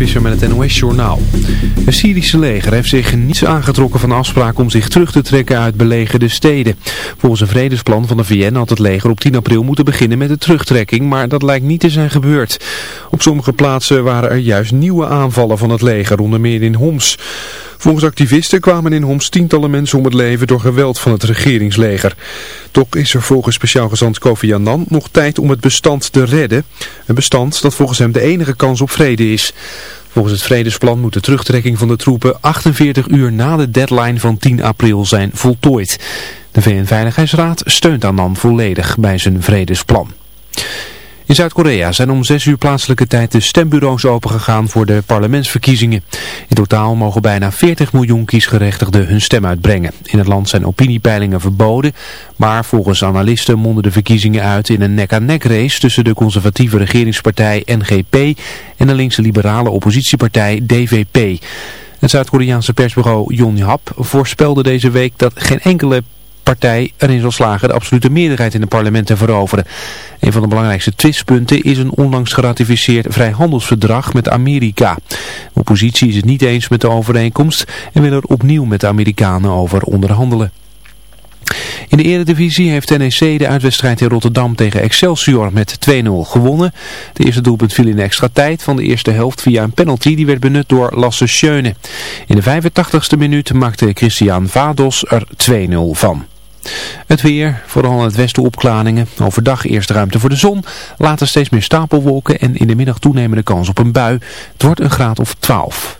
Visser met het NOS-journaal. Het Syrische leger heeft zich niets aangetrokken van afspraken om zich terug te trekken uit belegerde steden. Volgens een vredesplan van de VN had het leger op 10 april moeten beginnen met de terugtrekking, maar dat lijkt niet te zijn gebeurd. Op sommige plaatsen waren er juist nieuwe aanvallen van het leger, onder meer in Homs. Volgens activisten kwamen in Homs tientallen mensen om het leven door geweld van het regeringsleger. Toch is er volgens speciaal gezant Kofi Annan nog tijd om het bestand te redden. Een bestand dat volgens hem de enige kans op vrede is. Volgens het vredesplan moet de terugtrekking van de troepen 48 uur na de deadline van 10 april zijn voltooid. De VN-veiligheidsraad steunt Annan volledig bij zijn vredesplan. In Zuid-Korea zijn om 6 uur plaatselijke tijd de stembureaus opengegaan voor de parlementsverkiezingen. In totaal mogen bijna 40 miljoen kiesgerechtigden hun stem uitbrengen. In het land zijn opiniepeilingen verboden, maar volgens analisten monden de verkiezingen uit in een nek-aan-nek race tussen de conservatieve regeringspartij NGP en de linkse liberale oppositiepartij DVP. Het Zuid-Koreaanse persbureau Yonhap voorspelde deze week dat geen enkele partij erin zal slagen de absolute meerderheid in het parlement te veroveren. Een van de belangrijkste twistpunten is een onlangs geratificeerd vrijhandelsverdrag met Amerika. De oppositie is het niet eens met de overeenkomst en wil er opnieuw met de Amerikanen over onderhandelen. In de eredivisie heeft NEC de uitwedstrijd in Rotterdam tegen Excelsior met 2-0 gewonnen. De eerste doelpunt viel in de extra tijd van de eerste helft via een penalty die werd benut door Lasse Schöne. In de 85ste minuut maakte Christian Vados er 2-0 van. Het weer, vooral in het westen opklaringen. Overdag eerst ruimte voor de zon, later steeds meer stapelwolken en in de middag toenemende kans op een bui. Het wordt een graad of 12.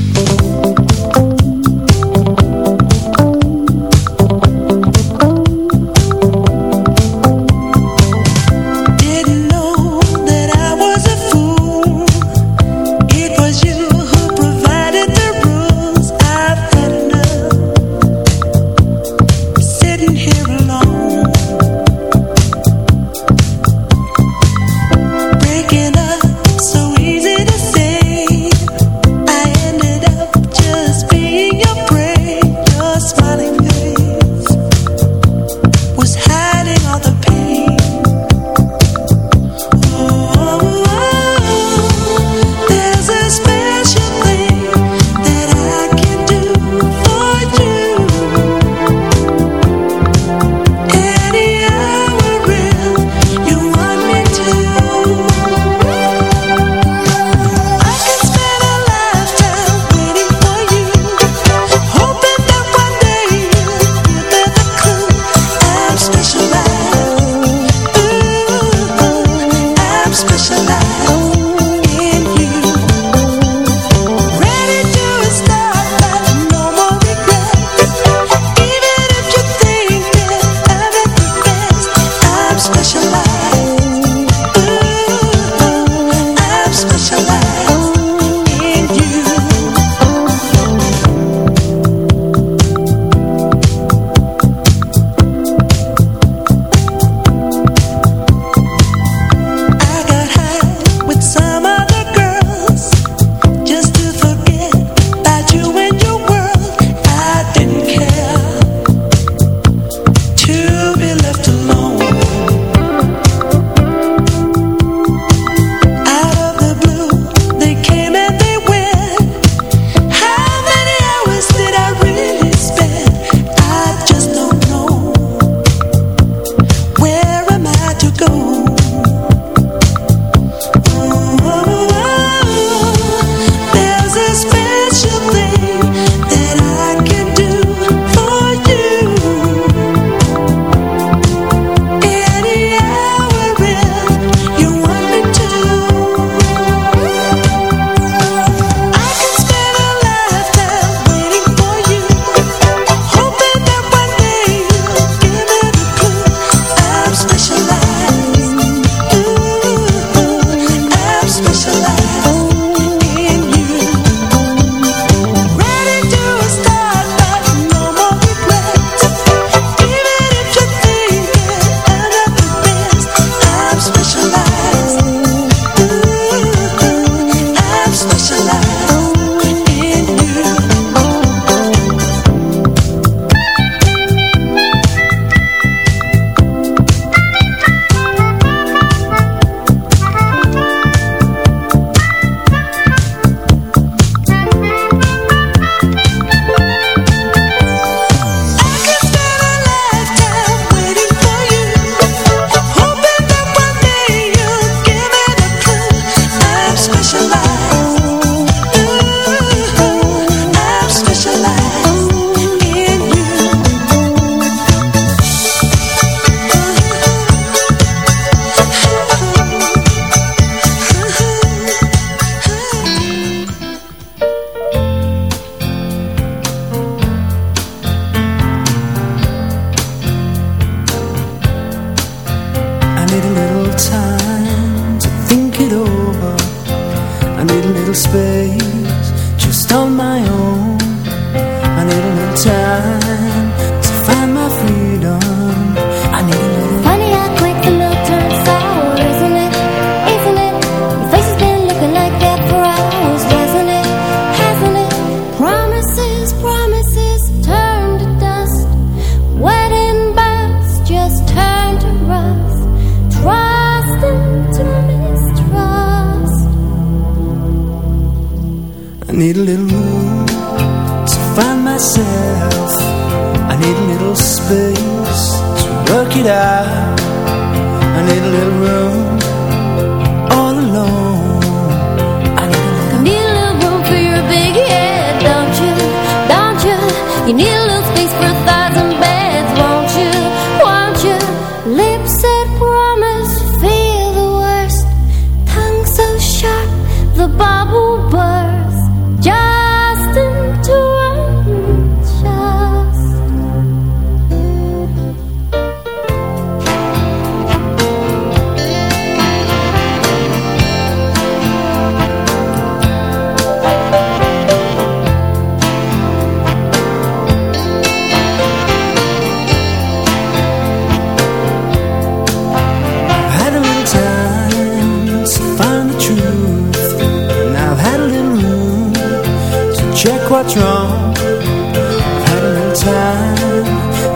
what's wrong. I've had enough time,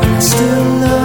and I still love.